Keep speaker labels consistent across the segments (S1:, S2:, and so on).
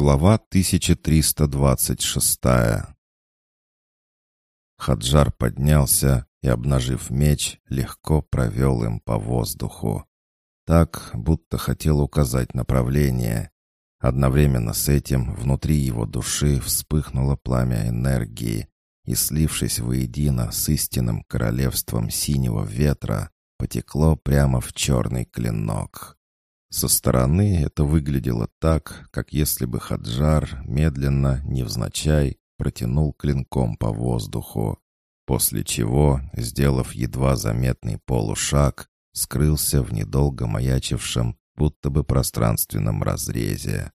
S1: Глава 1326 Хаджар поднялся и, обнажив меч, легко провел им по воздуху. Так, будто хотел указать направление. Одновременно с этим внутри его души вспыхнуло пламя энергии, и, слившись воедино с истинным королевством синего ветра, потекло прямо в черный клинок. Со стороны это выглядело так, как если бы Хаджар медленно, невзначай, протянул клинком по воздуху, после чего, сделав едва заметный полушаг, скрылся в недолго маячившем, будто бы пространственном разрезе.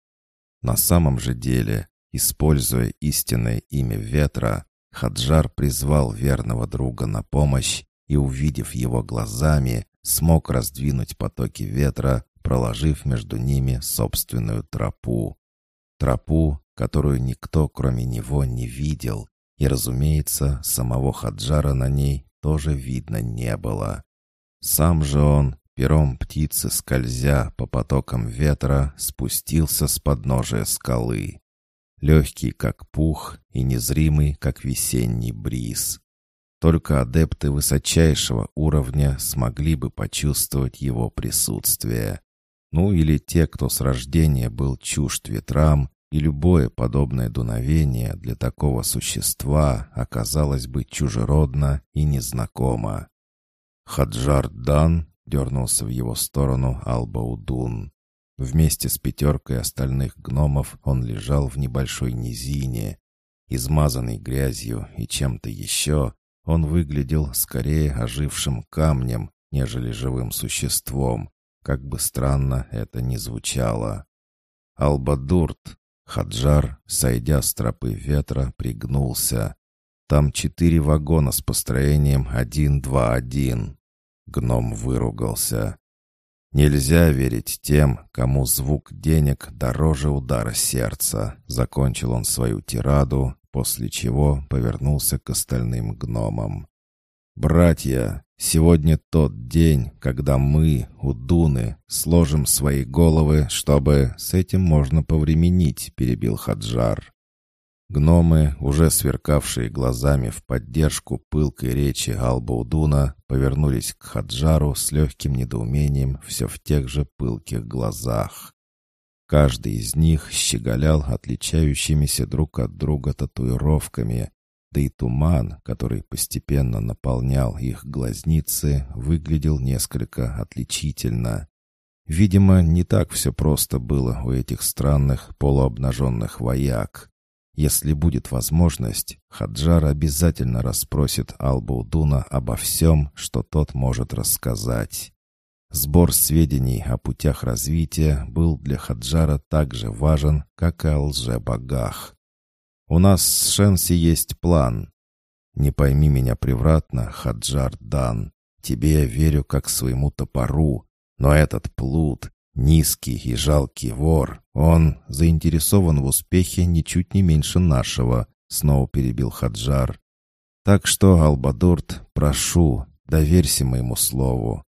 S1: На самом же деле, используя истинное имя ветра, Хаджар призвал верного друга на помощь и, увидев его глазами, смог раздвинуть потоки ветра, проложив между ними собственную тропу. Тропу, которую никто, кроме него, не видел, и, разумеется, самого Хаджара на ней тоже видно не было. Сам же он, пером птицы скользя по потокам ветра, спустился с подножия скалы. Легкий, как пух, и незримый, как весенний бриз. Только адепты высочайшего уровня смогли бы почувствовать его присутствие. Ну или те, кто с рождения был чужд ветрам, и любое подобное дуновение для такого существа оказалось бы чужеродно и незнакомо. Хаджар Дан дернулся в его сторону Албаудун. Вместе с пятеркой остальных гномов он лежал в небольшой низине. Измазанный грязью и чем-то еще, он выглядел скорее ожившим камнем, нежели живым существом, как бы странно это ни звучало. Албадурт, Хаджар, сойдя с тропы ветра, пригнулся. Там четыре вагона с построением один-два-один. Гном выругался. «Нельзя верить тем, кому звук денег дороже удара сердца», — закончил он свою тираду, после чего повернулся к остальным гномам. «Братья, сегодня тот день, когда мы, удуны, сложим свои головы, чтобы с этим можно повременить», — перебил Хаджар. Гномы, уже сверкавшие глазами в поддержку пылкой речи Албаудуна, повернулись к Хаджару с легким недоумением все в тех же пылких глазах. Каждый из них щеголял отличающимися друг от друга татуировками, да и туман, который постепенно наполнял их глазницы, выглядел несколько отличительно. Видимо, не так все просто было у этих странных полуобнаженных вояк. Если будет возможность, Хаджар обязательно расспросит Албаудуна обо всем, что тот может рассказать. Сбор сведений о путях развития был для Хаджара так же важен, как и о лже-богах. У нас с Шенси есть план. Не пойми меня превратно, Хаджар Дан. Тебе я верю как своему топору. Но этот плут, низкий и жалкий вор, он заинтересован в успехе ничуть не меньше нашего, снова перебил Хаджар. Так что, Албадурт, прошу, доверься моему слову.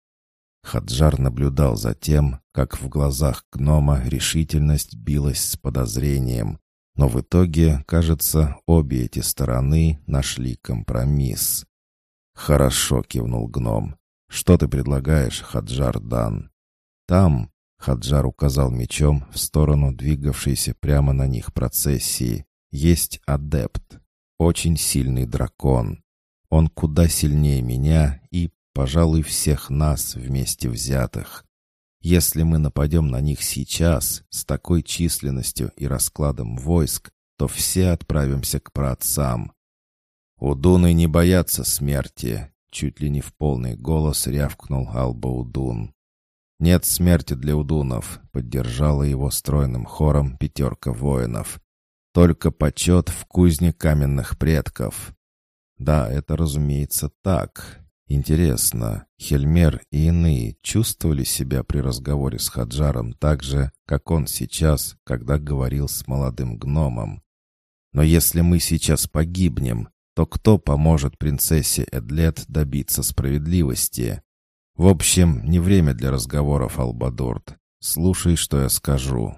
S1: Хаджар наблюдал за тем, как в глазах гнома решительность билась с подозрением, но в итоге, кажется, обе эти стороны нашли компромисс. «Хорошо», — кивнул гном. «Что ты предлагаешь, Хаджар Дан?» «Там», — Хаджар указал мечом в сторону двигавшейся прямо на них процессии, «есть адепт, очень сильный дракон. Он куда сильнее меня и, пожалуй, всех нас вместе взятых. Если мы нападем на них сейчас, с такой численностью и раскладом войск, то все отправимся к праотцам. Удуны не боятся смерти, чуть ли не в полный голос рявкнул Алба Удун. «Нет смерти для удунов», — поддержала его стройным хором пятерка воинов. «Только почет в кузне каменных предков». Да, это, разумеется, так. Интересно, Хельмер и иные чувствовали себя при разговоре с Хаджаром так же, как он сейчас, когда говорил с молодым гномом? Но если мы сейчас погибнем, то кто поможет принцессе Эдлет добиться справедливости? В общем, не время для разговоров, Албадорт. Слушай, что я скажу.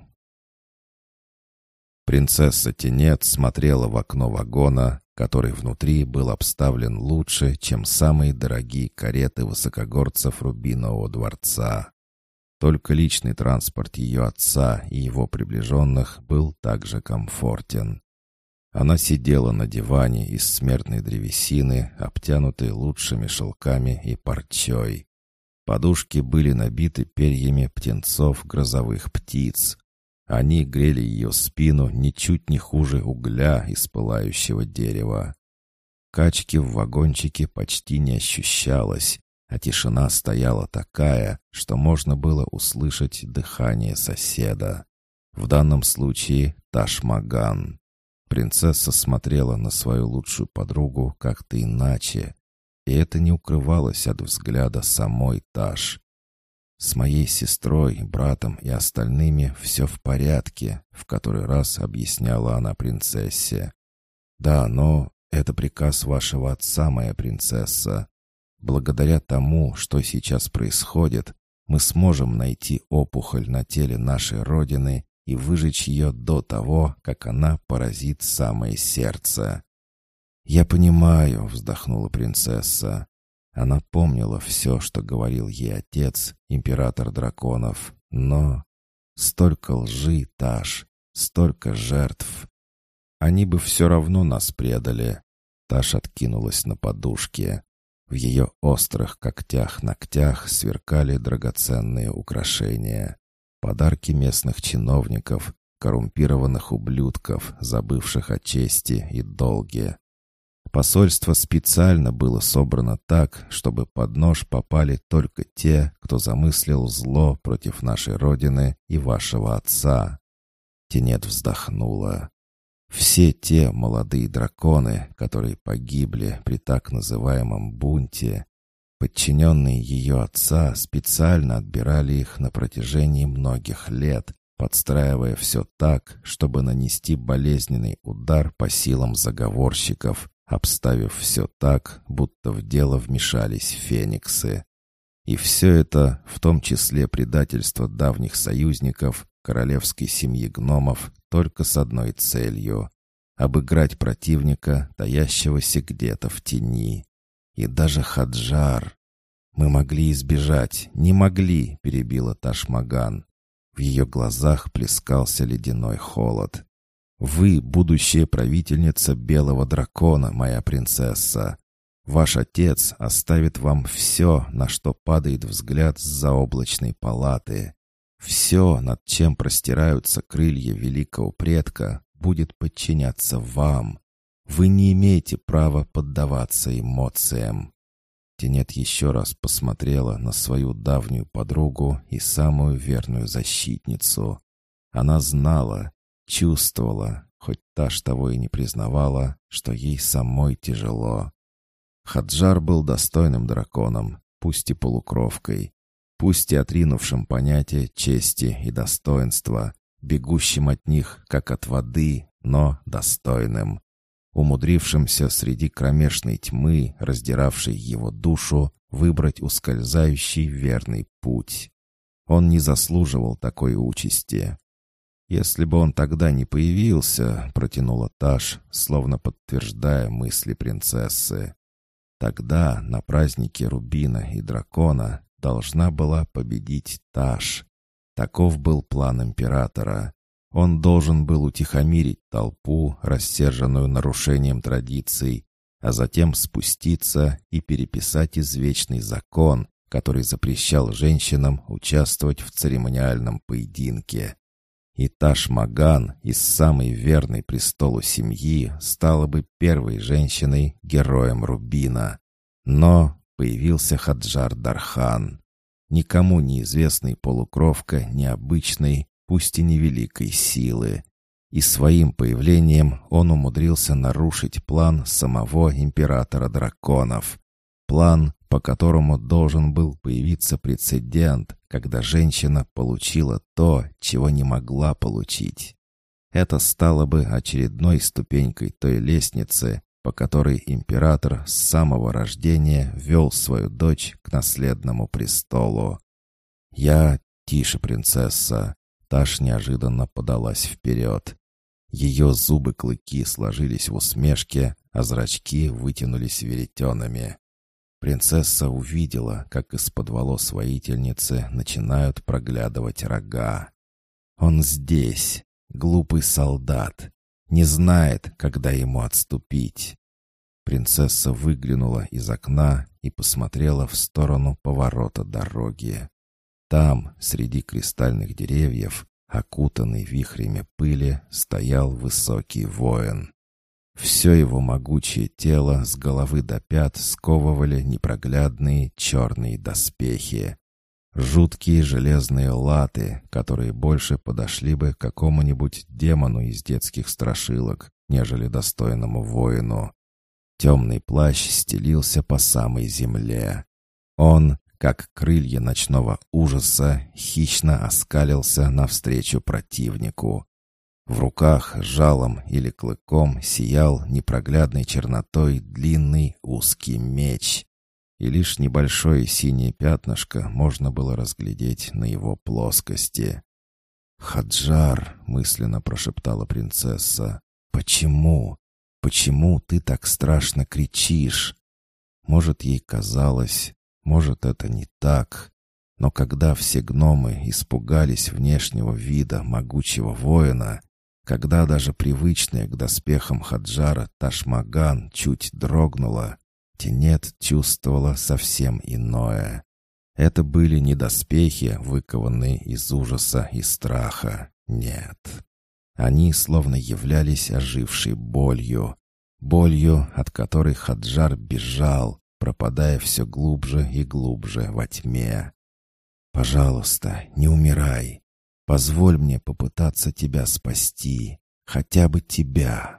S1: Принцесса Тенет смотрела в окно вагона, который внутри был обставлен лучше, чем самые дорогие кареты высокогорцев Рубинового дворца. Только личный транспорт ее отца и его приближенных был также комфортен. Она сидела на диване из смертной древесины, обтянутой лучшими шелками и парчой. Подушки были набиты перьями птенцов грозовых птиц. Они грели ее спину ничуть не хуже угля из пылающего дерева. Качки в вагончике почти не ощущалось, а тишина стояла такая, что можно было услышать дыхание соседа. В данном случае Ташмаган. Принцесса смотрела на свою лучшую подругу как-то иначе, и это не укрывалось от взгляда самой Таш. «С моей сестрой, братом и остальными все в порядке», — в который раз объясняла она принцессе. «Да, но это приказ вашего отца, моя принцесса. Благодаря тому, что сейчас происходит, мы сможем найти опухоль на теле нашей Родины и выжечь ее до того, как она поразит самое сердце. «Я понимаю», — вздохнула принцесса. Она помнила все, что говорил ей отец, император драконов, но... Столько лжи, Таш, столько жертв. Они бы все равно нас предали. Таш откинулась на подушке. В ее острых когтях-ногтях сверкали драгоценные украшения. Подарки местных чиновников, коррумпированных ублюдков, забывших о чести и долге. Посольство специально было собрано так, чтобы под нож попали только те, кто замыслил зло против нашей Родины и вашего отца. Тенет вздохнула. Все те молодые драконы, которые погибли при так называемом бунте, подчиненные ее отца специально отбирали их на протяжении многих лет, подстраивая все так, чтобы нанести болезненный удар по силам заговорщиков, обставив все так, будто в дело вмешались фениксы. И все это, в том числе предательство давних союзников, королевской семьи гномов, только с одной целью — обыграть противника, таящегося где-то в тени. И даже Хаджар. «Мы могли избежать, не могли», — перебила Ташмаган. В ее глазах плескался ледяной холод. Вы будущая правительница белого дракона, моя принцесса. Ваш отец оставит вам все, на что падает взгляд с заоблачной палаты. Все, над чем простираются крылья великого предка, будет подчиняться вам. Вы не имеете права поддаваться эмоциям. Тенет еще раз посмотрела на свою давнюю подругу и самую верную защитницу. Она знала, Чувствовала, хоть Таш того и не признавала, что ей самой тяжело. Хаджар был достойным драконом, пусть и полукровкой, пусть и отринувшим понятие чести и достоинства, бегущим от них, как от воды, но достойным, умудрившимся среди кромешной тьмы, раздиравшей его душу, выбрать ускользающий верный путь. Он не заслуживал такой участи. «Если бы он тогда не появился», — протянула Таш, словно подтверждая мысли принцессы. «Тогда на празднике Рубина и Дракона должна была победить Таш. Таков был план императора. Он должен был утихомирить толпу, рассерженную нарушением традиций, а затем спуститься и переписать извечный закон, который запрещал женщинам участвовать в церемониальном поединке. И Ташмаган из самой верной престолу семьи стала бы первой женщиной, героем Рубина. Но появился Хаджар Дархан. Никому неизвестный полукровка необычной, пусть и невеликой силы. И своим появлением он умудрился нарушить план самого императора драконов. План, по которому должен был появиться прецедент, когда женщина получила то, чего не могла получить. Это стало бы очередной ступенькой той лестницы, по которой император с самого рождения вел свою дочь к наследному престолу. «Я тише, принцесса», — Таш неожиданно подалась вперед. Ее зубы-клыки сложились в усмешке, а зрачки вытянулись веретенами. Принцесса увидела, как из-под волос воительницы начинают проглядывать рога. «Он здесь, глупый солдат, не знает, когда ему отступить». Принцесса выглянула из окна и посмотрела в сторону поворота дороги. Там, среди кристальных деревьев, окутанный вихрями пыли, стоял высокий воин. Все его могучее тело с головы до пят сковывали непроглядные черные доспехи. Жуткие железные латы, которые больше подошли бы какому-нибудь демону из детских страшилок, нежели достойному воину. Темный плащ стелился по самой земле. Он, как крылья ночного ужаса, хищно оскалился навстречу противнику. В руках жалом или клыком сиял непроглядной чернотой длинный узкий меч, и лишь небольшое синее пятнышко можно было разглядеть на его плоскости. «Хаджар!» — мысленно прошептала принцесса. «Почему? Почему ты так страшно кричишь?» Может, ей казалось, может, это не так. Но когда все гномы испугались внешнего вида могучего воина, когда даже привычная к доспехам Хаджара Ташмаган чуть дрогнула, Тенет чувствовала совсем иное. Это были не доспехи, выкованные из ужаса и страха. Нет. Они словно являлись ожившей болью. Болью, от которой Хаджар бежал, пропадая все глубже и глубже во тьме. «Пожалуйста, не умирай. Позволь мне попытаться тебя спасти. Хотя бы тебя».